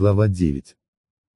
Глава 9.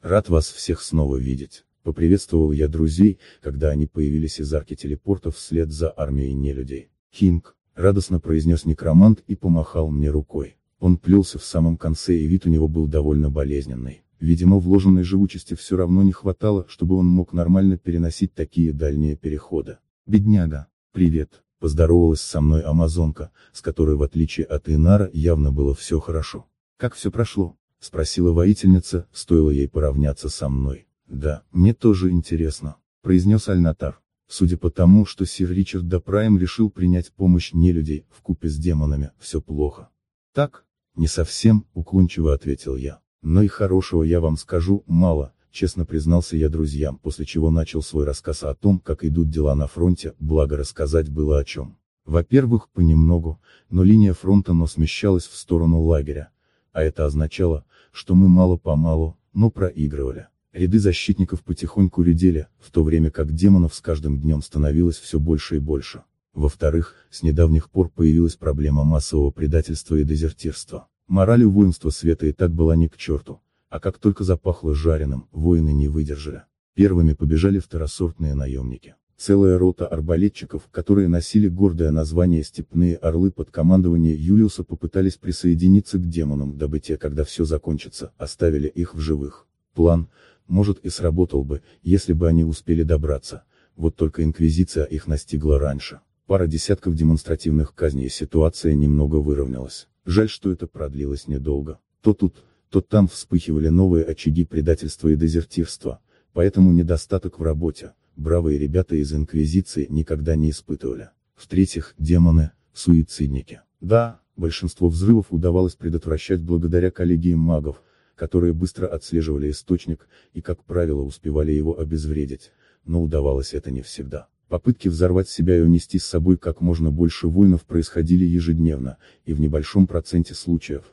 Рад вас всех снова видеть. Поприветствовал я друзей, когда они появились из арки телепорта вслед за армией нелюдей. Кинг, радостно произнес некромант и помахал мне рукой. Он плелся в самом конце и вид у него был довольно болезненный. Видимо вложенной живучести все равно не хватало, чтобы он мог нормально переносить такие дальние переходы. Бедняга, привет, поздоровалась со мной амазонка, с которой в отличие от Инара явно было все хорошо. Как все прошло? — спросила воительница, стоило ей поравняться со мной. «Да, мне тоже интересно», — произнес Альнатар. Судя по тому, что сир Ричард Дапрайм решил принять помощь нелюдей, вкупе с демонами, все плохо. Так? Не совсем, уклончиво ответил я. Но и хорошего я вам скажу, мало, честно признался я друзьям, после чего начал свой рассказ о том, как идут дела на фронте, благо рассказать было о чем. Во-первых, понемногу, но линия фронта но смещалась в сторону лагеря, а это означало, что мы мало-помалу, но проигрывали. Ряды защитников потихоньку редели, в то время как демонов с каждым днем становилось все больше и больше. Во-вторых, с недавних пор появилась проблема массового предательства и дезертирства. Мораль у воинства света и так была не к черту, а как только запахло жареным, воины не выдержали. Первыми побежали второсортные наемники. Целая рота арбалетчиков, которые носили гордое название «Степные орлы» под командование Юлиуса попытались присоединиться к демонам, дабы те, когда все закончится, оставили их в живых. План, может и сработал бы, если бы они успели добраться, вот только Инквизиция их настигла раньше. Пара десятков демонстративных казней и ситуация немного выровнялась. Жаль, что это продлилось недолго. То тут, то там вспыхивали новые очаги предательства и дезертирства, поэтому недостаток в работе, бравые ребята из Инквизиции никогда не испытывали. В-третьих, демоны, суицидники. Да, большинство взрывов удавалось предотвращать благодаря коллегии магов, которые быстро отслеживали источник, и как правило успевали его обезвредить, но удавалось это не всегда. Попытки взорвать себя и унести с собой как можно больше воинов происходили ежедневно, и в небольшом проценте случаев,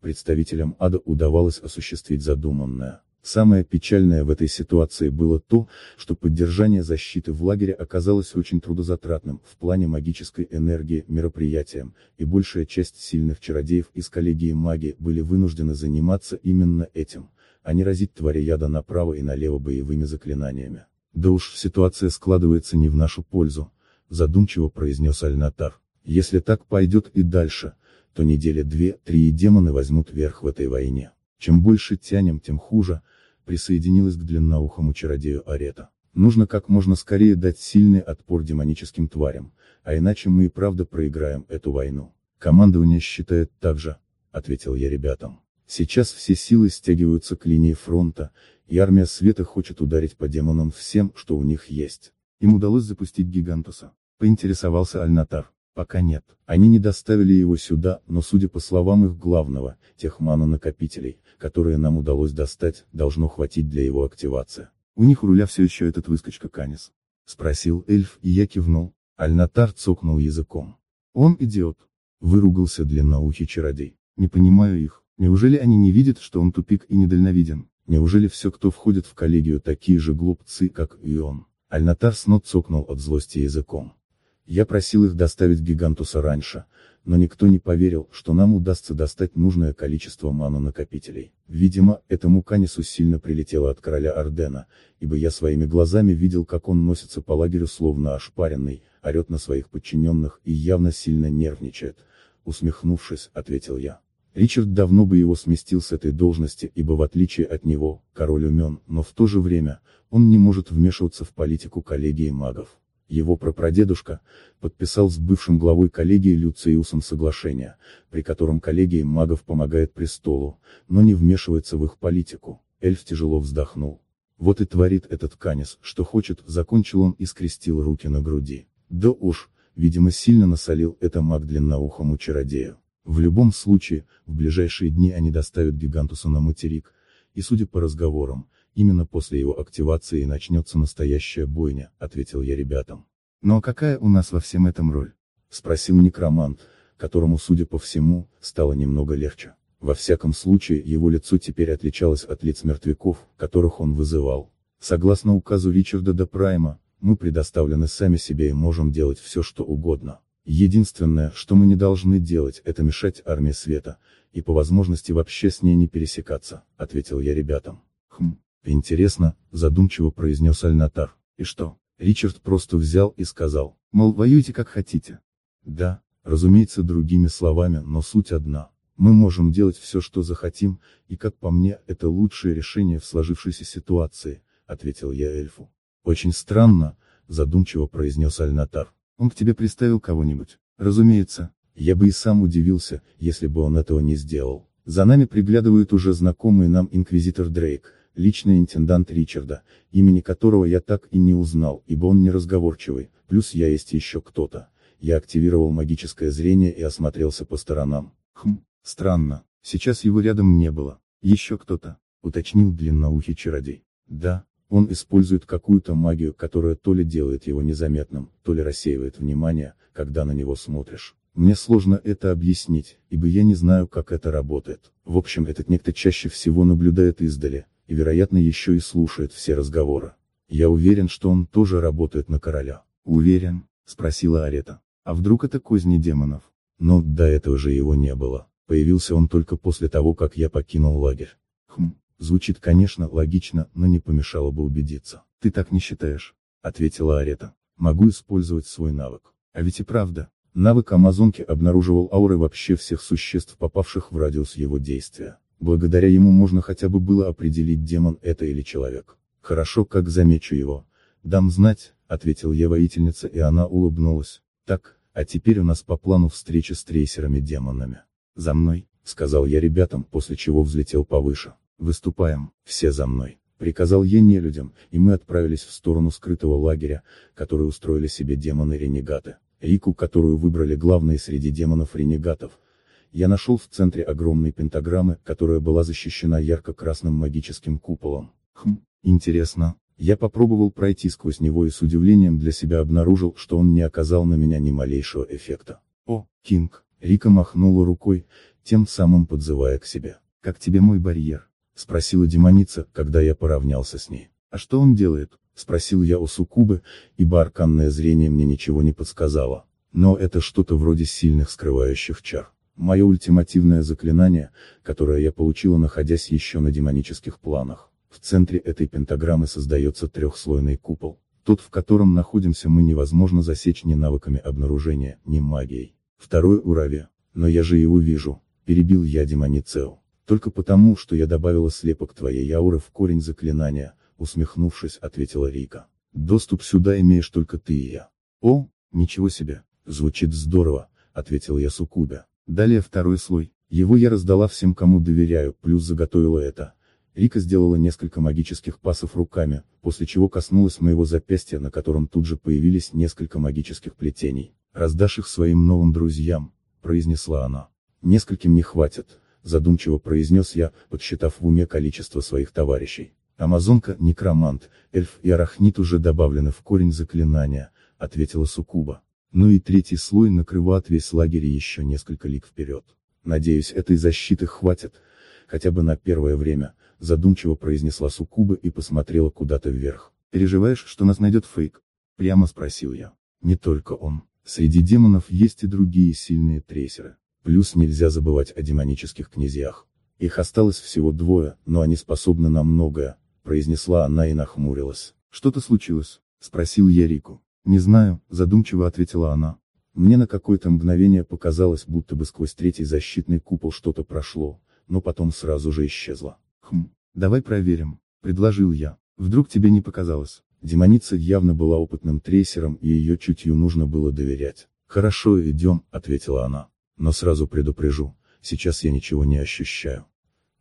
представителям ада удавалось осуществить задуманное. Самое печальное в этой ситуации было то, что поддержание защиты в лагере оказалось очень трудозатратным в плане магической энергии мероприятием, и большая часть сильных чародеев из коллегии магии были вынуждены заниматься именно этим, а не разить твари яда направо и налево боевыми заклинаниями. Да уж ситуация складывается не в нашу пользу, задумчиво произнес Альнатар. Если так пойдет и дальше, то недели две-три демоны возьмут верх в этой войне. Чем больше тянем, тем хуже, присоединилась к длинноухому чародею Арета. Нужно как можно скорее дать сильный отпор демоническим тварям, а иначе мы и правда проиграем эту войну. Командование считает так же, ответил я ребятам. Сейчас все силы стягиваются к линии фронта, и армия света хочет ударить по демонам всем, что у них есть. Им удалось запустить Гигантуса. Поинтересовался Альнатар. Пока нет. Они не доставили его сюда, но судя по словам их главного, тех накопителей которые нам удалось достать, должно хватить для его активации. У них у руля все еще этот выскочка Канис. Спросил эльф, и я кивнул. Альнатар цокнул языком. Он идиот. Выругался длинноухий чародей. Не понимаю их. Неужели они не видят, что он тупик и недальновиден? Неужели все, кто входит в коллегию, такие же глупцы, как и он? Альнатар снова цокнул от злости языком. Я просил их доставить Гигантуса раньше, но никто не поверил, что нам удастся достать нужное количество ману-накопителей. Видимо, этому Канису сильно прилетело от короля Ордена, ибо я своими глазами видел, как он носится по лагерю словно ошпаренный, орет на своих подчиненных и явно сильно нервничает. Усмехнувшись, ответил я. Ричард давно бы его сместил с этой должности, ибо в отличие от него, король умен, но в то же время, он не может вмешиваться в политику коллегии магов. Его прапрадедушка, подписал с бывшим главой коллегии Люциусом соглашение, при котором коллегия магов помогает престолу, но не вмешивается в их политику. Эльф тяжело вздохнул. Вот и творит этот Канис, что хочет, закончил он и скрестил руки на груди. Да уж, видимо сильно насолил это маг длинноухому чародею. В любом случае, в ближайшие дни они доставят Гигантуса на материк, и судя по разговорам, Именно после его активации начнется настоящая бойня, ответил я ребятам. Ну а какая у нас во всем этом роль? Спросил некромант, которому, судя по всему, стало немного легче. Во всяком случае, его лицо теперь отличалось от лиц мертвяков, которых он вызывал. Согласно указу Ричарда де Прайма, мы предоставлены сами себе и можем делать все что угодно. Единственное, что мы не должны делать, это мешать армии света, и по возможности вообще с ней не пересекаться, ответил я ребятам. Хм, интересно, задумчиво произнес Альнатар. И что? Ричард просто взял и сказал, мол, воюйте как хотите. Да, разумеется другими словами, но суть одна. Мы можем делать все, что захотим, и как по мне, это лучшее решение в сложившейся ситуации, ответил я эльфу. Очень странно, задумчиво произнес Альнатар. Он к тебе приставил кого-нибудь? Разумеется. Я бы и сам удивился, если бы он этого не сделал. За нами приглядывает уже знакомый нам инквизитор Дрейк, личный интендант Ричарда, имени которого я так и не узнал, ибо он неразговорчивый, плюс я есть еще кто-то. Я активировал магическое зрение и осмотрелся по сторонам. Хм, странно, сейчас его рядом не было. Еще кто-то, уточнил длинноухий чародей. Да, он использует какую-то магию, которая то ли делает его незаметным, то ли рассеивает внимание, когда на него смотришь. Мне сложно это объяснить, ибо я не знаю, как это работает. В общем, этот некто чаще всего наблюдает издали, и вероятно еще и слушает все разговоры. Я уверен, что он тоже работает на короля. Уверен? Спросила Арета. А вдруг это козни демонов? Но до этого же его не было. Появился он только после того, как я покинул лагерь. Хм, звучит, конечно, логично, но не помешало бы убедиться. Ты так не считаешь? Ответила Арета. Могу использовать свой навык. А ведь и правда. Навык Амазонки обнаруживал ауры вообще всех существ, попавших в радиус его действия. Благодаря ему можно хотя бы было определить, демон это или человек. Хорошо, как замечу его. Дам знать, ответил я воительница и она улыбнулась. Так, а теперь у нас по плану встреча с трейсерами-демонами. За мной, сказал я ребятам, после чего взлетел повыше. Выступаем, все за мной. Приказал я нелюдям, и мы отправились в сторону скрытого лагеря, который устроили себе демоны-ренегаты. Рику, которую выбрали главные среди демонов-ренегатов, я нашел в центре огромной пентаграммы, которая была защищена ярко-красным магическим куполом. Хм, интересно. Я попробовал пройти сквозь него и с удивлением для себя обнаружил, что он не оказал на меня ни малейшего эффекта. О, Кинг, Рика махнула рукой, тем самым подзывая к себе. Как тебе мой барьер? Спросила демоница, когда я поравнялся с ней. А что он делает? Спросил я у Сукубы, ибо арканное зрение мне ничего не подсказало. Но это что-то вроде сильных скрывающих чар. Мое ультимативное заклинание, которое я получила находясь еще на демонических планах. В центре этой пентаграммы создается трехслойный купол. Тот, в котором находимся мы невозможно засечь ни навыками обнаружения, ни магией. Второй уровень. Но я же его вижу, перебил я демоницео. Только потому, что я добавила слепок твоей ауры в корень заклинания, усмехнувшись, ответила Рика. Доступ сюда имеешь только ты и я. О, ничего себе, звучит здорово, ответил я Сукубе. Далее второй слой, его я раздала всем кому доверяю, плюс заготовила это. Рика сделала несколько магических пасов руками, после чего коснулась моего запястья, на котором тут же появились несколько магических плетений. «Раздашь их своим новым друзьям», — произнесла она. «Нескольким не хватит», — задумчиво произнес я, подсчитав в уме количество своих товарищей. Амазонка, некромант, эльф и арахнит уже добавлены в корень заклинания, ответила Сукуба. Ну и третий слой накрывает весь лагерь еще несколько лик вперед. Надеюсь, этой защиты хватит, хотя бы на первое время, задумчиво произнесла Сукуба и посмотрела куда-то вверх. Переживаешь, что нас найдет фейк? Прямо спросил я. Не только он. Среди демонов есть и другие сильные трейсеры. Плюс нельзя забывать о демонических князьях. Их осталось всего двое, но они способны на многое, произнесла она и нахмурилась. Что-то случилось? Спросил я Рику. Не знаю, задумчиво ответила она. Мне на какое-то мгновение показалось, будто бы сквозь третий защитный купол что-то прошло, но потом сразу же исчезло. Хм, давай проверим, предложил я. Вдруг тебе не показалось? Демоница явно была опытным трейсером и ее чутью нужно было доверять. Хорошо, идем, ответила она. Но сразу предупрежу, сейчас я ничего не ощущаю.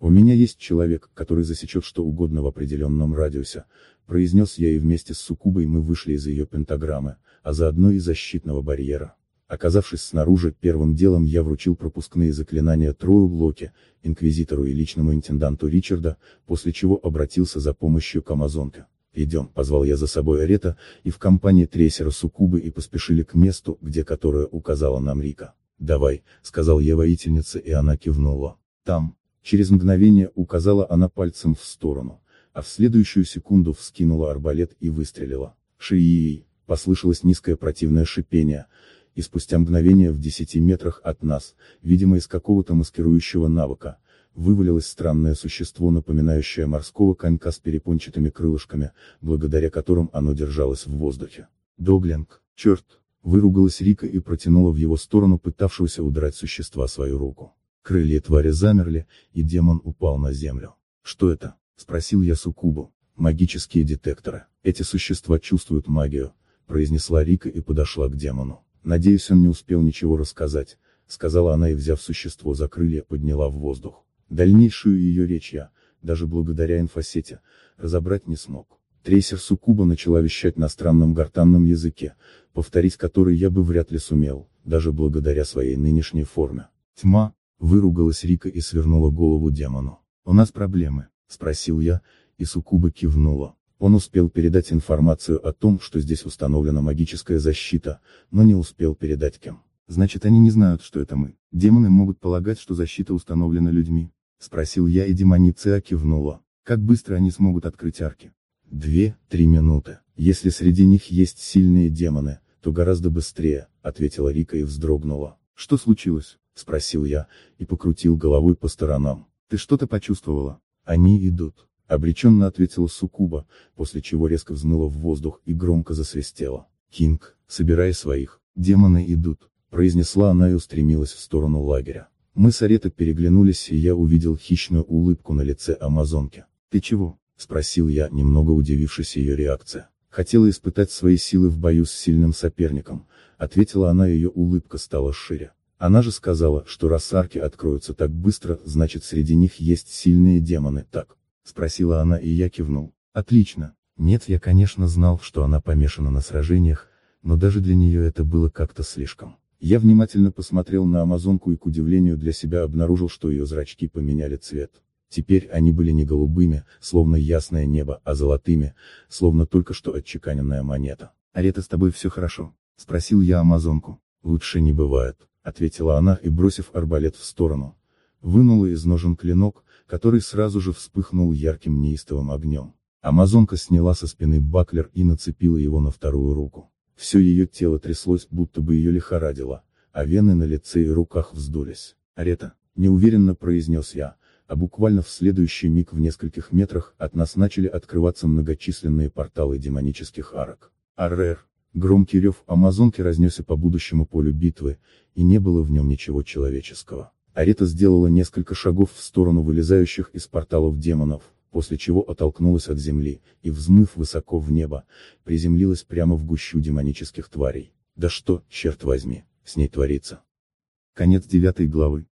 У меня есть человек, который засечет что угодно в определенном радиусе, произнес я и вместе с Сукубой мы вышли из ее пентаграммы, а заодно и защитного барьера. Оказавшись снаружи, первым делом я вручил пропускные заклинания Трою Локи, инквизитору и личному интенданту Ричарда, после чего обратился за помощью к Амазонке. «Идем», — позвал я за собой Арета, и в компании трейсера Сукубы и поспешили к месту, где которое указала нам Рика. «Давай», — сказал я воительнице и она кивнула. «Там», Через мгновение указала она пальцем в сторону, а в следующую секунду вскинула арбалет и выстрелила. Шиии, послышалось низкое противное шипение, и спустя мгновение в десяти метрах от нас, видимо из какого-то маскирующего навыка, вывалилось странное существо, напоминающее морского конька с перепончатыми крылышками, благодаря которым оно держалось в воздухе. Доглинг, черт, выругалась Рика и протянула в его сторону пытавшегося удрать существа свою руку. Крылья твари замерли, и демон упал на землю. Что это? Спросил я Сукубу. Магические детекторы. Эти существа чувствуют магию, произнесла Рика и подошла к демону. Надеюсь, он не успел ничего рассказать, сказала она и взяв существо за крылья подняла в воздух. Дальнейшую ее речь я, даже благодаря инфосете, разобрать не смог. Трейсер Сукуба начала вещать на странном гортанном языке, повторить который я бы вряд ли сумел, даже благодаря своей нынешней форме. Тьма, выругалась Рика и свернула голову демону. У нас проблемы, спросил я, и Сукуба кивнула. Он успел передать информацию о том, что здесь установлена магическая защита, но не успел передать кем. Значит они не знают, что это мы. Демоны могут полагать, что защита установлена людьми. Спросил я и демониция кивнула. Как быстро они смогут открыть арки? Две-три минуты. Если среди них есть сильные демоны, то гораздо быстрее, ответила Рика и вздрогнула. Что случилось? Спросил я, и покрутил головой по сторонам. Ты что-то почувствовала? Они идут. Обреченно ответила Сукуба, после чего резко взмыла в воздух и громко засвистела. Кинг, собирай своих, демоны идут, произнесла она и устремилась в сторону лагеря. Мы с Арета переглянулись и я увидел хищную улыбку на лице Амазонки. Ты чего? Спросил я, немного удивившись ее реакция. Хотела испытать свои силы в бою с сильным соперником, ответила она ее улыбка стала шире. Она же сказала, что раз арки откроются так быстро, значит среди них есть сильные демоны, так? Спросила она и я кивнул. Отлично. Нет, я конечно знал, что она помешана на сражениях, но даже для нее это было как-то слишком. Я внимательно посмотрел на Амазонку и к удивлению для себя обнаружил, что ее зрачки поменяли цвет. Теперь они были не голубыми, словно ясное небо, а золотыми, словно только что отчеканенная монета. «Арета, с тобой все хорошо?» — спросил я Амазонку. «Лучше не бывает», — ответила она и, бросив арбалет в сторону, вынула из ножен клинок, который сразу же вспыхнул ярким неистовым огнем. Амазонка сняла со спины баклер и нацепила его на вторую руку. Все ее тело тряслось, будто бы ее лихорадило, а вены на лице и руках вздулись. «Арета», — неуверенно произнес я, а буквально в следующий миг в нескольких метрах от нас начали открываться многочисленные порталы демонических арок. Аррер. Громкий рев Амазонки разнесся по будущему полю битвы, и не было в нем ничего человеческого. Арета сделала несколько шагов в сторону вылезающих из порталов демонов, после чего оттолкнулась от земли, и взмыв высоко в небо, приземлилась прямо в гущу демонических тварей. Да что, черт возьми, с ней творится. Конец девятой главы.